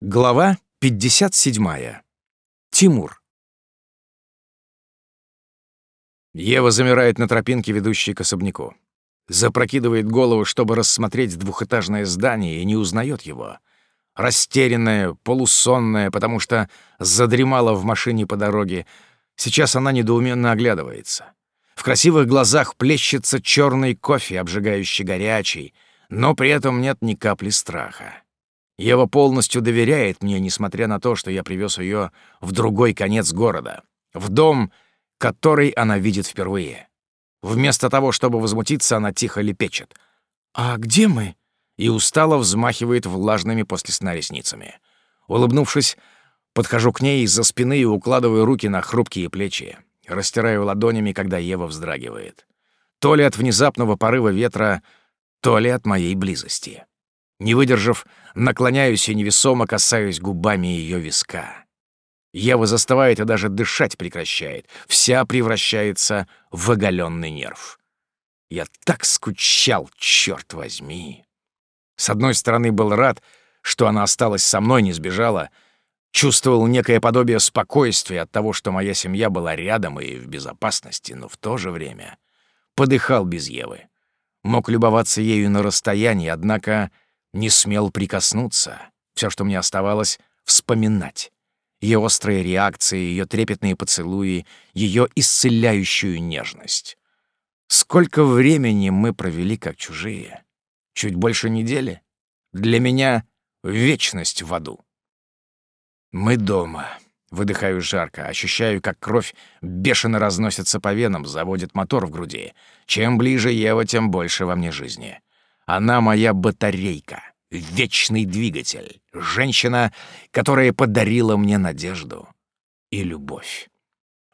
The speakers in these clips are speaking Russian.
Глава 57. Тимур. Ева замирает на тропинке, ведущей к особняку. Запрокидывает голову, чтобы рассмотреть двухэтажное здание, и не узнает его. Растерянная, полусонная, потому что задремала в машине по дороге. Сейчас она недоуменно оглядывается. В красивых глазах плещется черный кофе, обжигающий горячий, но при этом нет ни капли страха. Ева полностью доверяет мне, несмотря на то, что я привез ее в другой конец города, в дом, который она видит впервые. Вместо того, чтобы возмутиться, она тихо лепечет. «А где мы?» и устало взмахивает влажными после сна ресницами. Улыбнувшись, подхожу к ней из-за спины и укладываю руки на хрупкие плечи. Растираю ладонями, когда Ева вздрагивает. То ли от внезапного порыва ветра, то ли от моей близости. Не выдержав, наклоняюсь и невесомо касаюсь губами ее виска. Ева застывает и даже дышать прекращает. Вся превращается в оголенный нерв. Я так скучал, черт возьми. С одной стороны, был рад, что она осталась со мной, не сбежала. Чувствовал некое подобие спокойствия от того, что моя семья была рядом и в безопасности, но в то же время подыхал без Евы. Мог любоваться ею на расстоянии, однако не смел прикоснуться. Все, что мне оставалось — вспоминать. Ее острые реакции, ее трепетные поцелуи, ее исцеляющую нежность. Сколько времени мы провели как чужие? Чуть больше недели? Для меня — вечность в аду. Мы дома. Выдыхаю жарко, ощущаю, как кровь бешено разносится по венам, заводит мотор в груди. Чем ближе Ева, тем больше во мне жизни. Она моя батарейка, вечный двигатель, женщина, которая подарила мне надежду и любовь.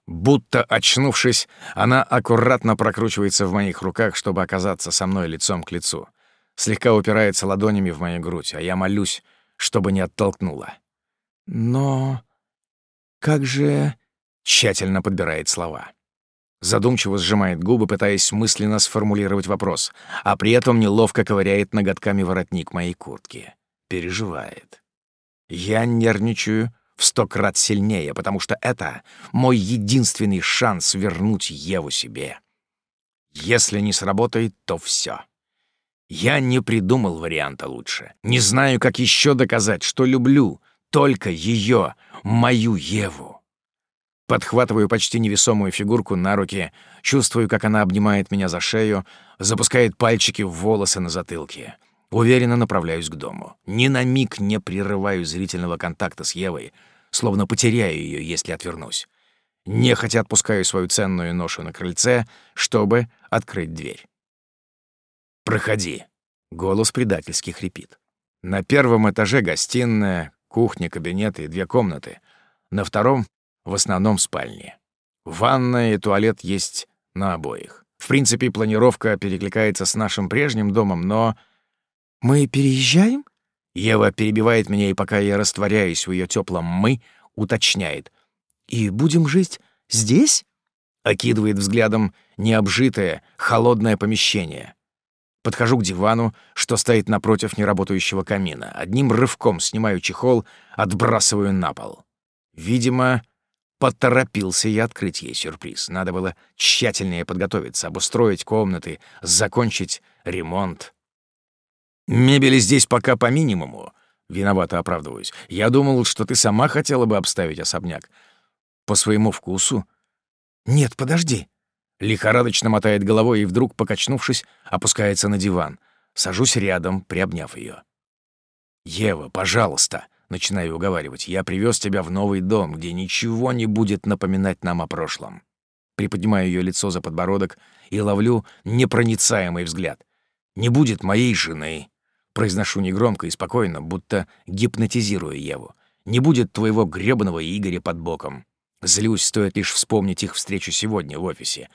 Будто очнувшись, она аккуратно прокручивается в моих руках, чтобы оказаться со мной лицом к лицу. Слегка упирается ладонями в мою грудь, а я молюсь, чтобы не оттолкнула. «Но как же...» — тщательно подбирает слова задумчиво сжимает губы, пытаясь мысленно сформулировать вопрос, а при этом неловко ковыряет ноготками воротник моей куртки. Переживает. Я нервничаю в сто крат сильнее, потому что это мой единственный шанс вернуть Еву себе. Если не сработает, то все. Я не придумал варианта лучше. Не знаю, как еще доказать, что люблю только ее, мою Еву. Подхватываю почти невесомую фигурку на руки, чувствую, как она обнимает меня за шею, запускает пальчики в волосы на затылке. Уверенно направляюсь к дому. Ни на миг не прерываю зрительного контакта с Евой, словно потеряю ее, если отвернусь. Нехотя отпускаю свою ценную ношу на крыльце, чтобы открыть дверь. «Проходи», — голос предательски хрипит. На первом этаже гостиная, кухня, кабинет и две комнаты. На втором в основном спальни. Ванная и туалет есть на обоих. В принципе, планировка перекликается с нашим прежним домом, но... «Мы переезжаем?» Ева перебивает меня, и пока я растворяюсь в ее теплом «мы», уточняет. «И будем жить здесь?» Окидывает взглядом необжитое, холодное помещение. Подхожу к дивану, что стоит напротив неработающего камина. Одним рывком снимаю чехол, отбрасываю на пол. Видимо, Поторопился я открыть ей сюрприз. Надо было тщательнее подготовиться, обустроить комнаты, закончить ремонт. Мебели здесь пока по минимуму. Виновато оправдываюсь. Я думал, что ты сама хотела бы обставить особняк. По своему вкусу? Нет, подожди. Лихорадочно мотает головой и вдруг, покачнувшись, опускается на диван. Сажусь рядом, приобняв ее. «Ева, пожалуйста!» Начинаю уговаривать. «Я привез тебя в новый дом, где ничего не будет напоминать нам о прошлом». Приподнимаю ее лицо за подбородок и ловлю непроницаемый взгляд. «Не будет моей жены». Произношу негромко и спокойно, будто гипнотизируя Еву. «Не будет твоего грёбаного Игоря под боком». Злюсь, стоит лишь вспомнить их встречу сегодня в офисе.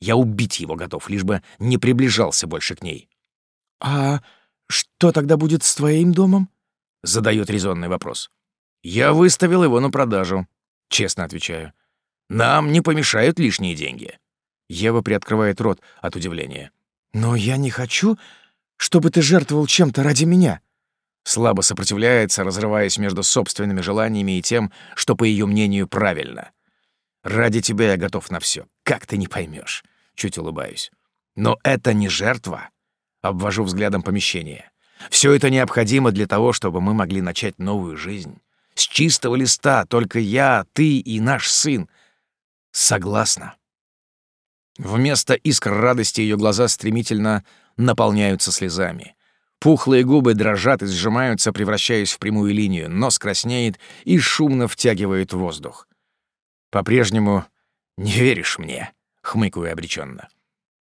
Я убить его готов, лишь бы не приближался больше к ней. «А что тогда будет с твоим домом?» — задает резонный вопрос. «Я выставил его на продажу», — честно отвечаю. «Нам не помешают лишние деньги». Ева приоткрывает рот от удивления. «Но я не хочу, чтобы ты жертвовал чем-то ради меня». Слабо сопротивляется, разрываясь между собственными желаниями и тем, что, по ее мнению, правильно. «Ради тебя я готов на все. Как ты не поймешь? Чуть улыбаюсь. «Но это не жертва». Обвожу взглядом помещение. Все это необходимо для того, чтобы мы могли начать новую жизнь. С чистого листа только я, ты и наш сын. Согласна. Вместо искр радости ее глаза стремительно наполняются слезами. Пухлые губы дрожат и сжимаются, превращаясь в прямую линию, нос краснеет и шумно втягивает воздух. «По-прежнему не веришь мне?» — хмыкаю обреченно.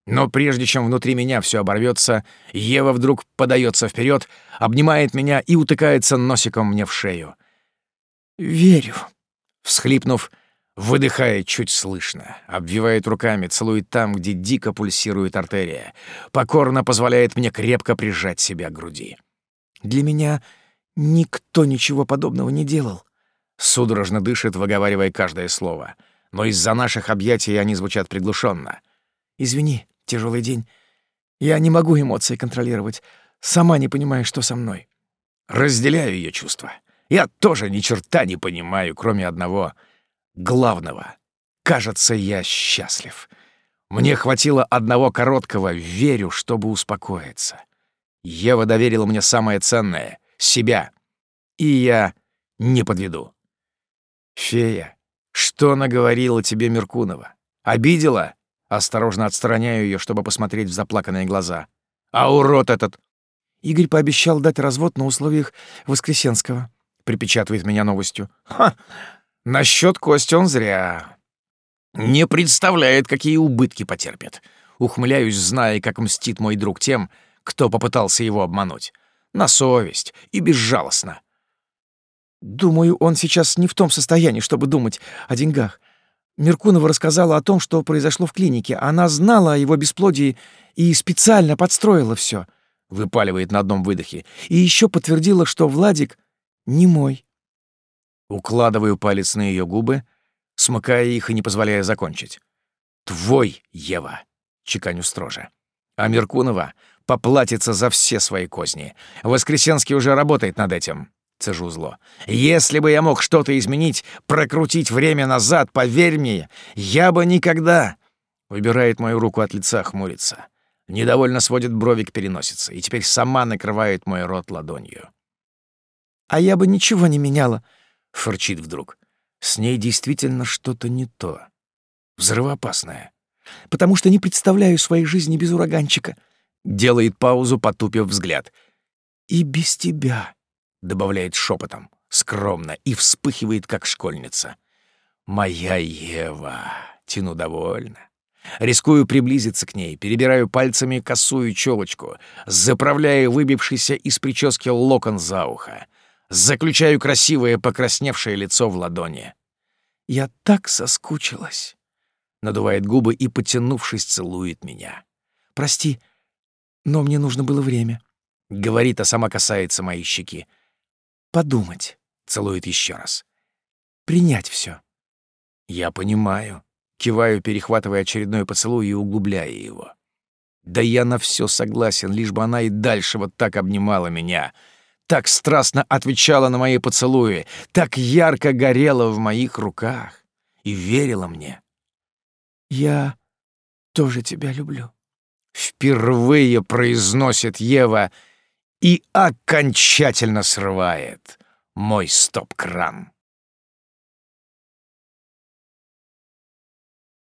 Но прежде чем внутри меня все оборвется, Ева вдруг подается вперед, обнимает меня и утыкается носиком мне в шею. «Верю», — всхлипнув, Выдыхает чуть слышно, обвивает руками, целует там, где дико пульсирует артерия. Покорно позволяет мне крепко прижать себя к груди. «Для меня никто ничего подобного не делал». Судорожно дышит, выговаривая каждое слово. Но из-за наших объятий они звучат приглушенно. «Извини, тяжелый день. Я не могу эмоции контролировать. Сама не понимаю, что со мной». Разделяю ее чувства. Я тоже ни черта не понимаю, кроме одного — главного. Кажется, я счастлив. Мне хватило одного короткого «верю», чтобы успокоиться. Ева доверила мне самое ценное — себя. И я не подведу. «Фея, что наговорила тебе Меркунова? Обидела?» Осторожно отстраняю ее, чтобы посмотреть в заплаканные глаза. «А урод этот...» Игорь пообещал дать развод на условиях Воскресенского. Припечатывает меня новостью. «Ха! Насчет Кости он зря. Не представляет, какие убытки потерпит. Ухмыляюсь, зная, как мстит мой друг тем, кто попытался его обмануть. На совесть и безжалостно. Думаю, он сейчас не в том состоянии, чтобы думать о деньгах. Меркунова рассказала о том, что произошло в клинике. Она знала о его бесплодии и специально подстроила все. Выпаливает на одном выдохе. И еще подтвердила, что Владик не мой. Укладываю палец на ее губы, смыкая их и не позволяя закончить. «Твой, Ева!» — чеканю строже. А Меркунова поплатится за все свои козни. Воскресенский уже работает над этим. Цежу зло. «Если бы я мог что-то изменить, прокрутить время назад, поверь мне, я бы никогда...» Выбирает мою руку от лица, хмурится. Недовольно сводит брови к переносице и теперь сама накрывает мой рот ладонью. «А я бы ничего не меняла», — фырчит вдруг. С ней действительно что-то не то. Взрывоопасное. «Потому что не представляю своей жизни без ураганчика». Делает паузу, потупив взгляд. «И без тебя», — добавляет шепотом, скромно, и вспыхивает, как школьница. «Моя Ева!» — тяну довольно. Рискую приблизиться к ней, перебираю пальцами косую челочку, заправляя выбившийся из прически локон за ухо. Заключаю красивое покрасневшее лицо в ладони. «Я так соскучилась!» Надувает губы и, потянувшись, целует меня. «Прости, но мне нужно было время», — говорит, а сама касается моей щеки. «Подумать», — целует еще раз. «Принять все. «Я понимаю», — киваю, перехватывая очередной поцелуй и углубляя его. «Да я на все согласен, лишь бы она и дальше вот так обнимала меня», так страстно отвечала на мои поцелуи, так ярко горела в моих руках и верила мне. «Я тоже тебя люблю», — впервые произносит Ева и окончательно срывает мой стоп-кран.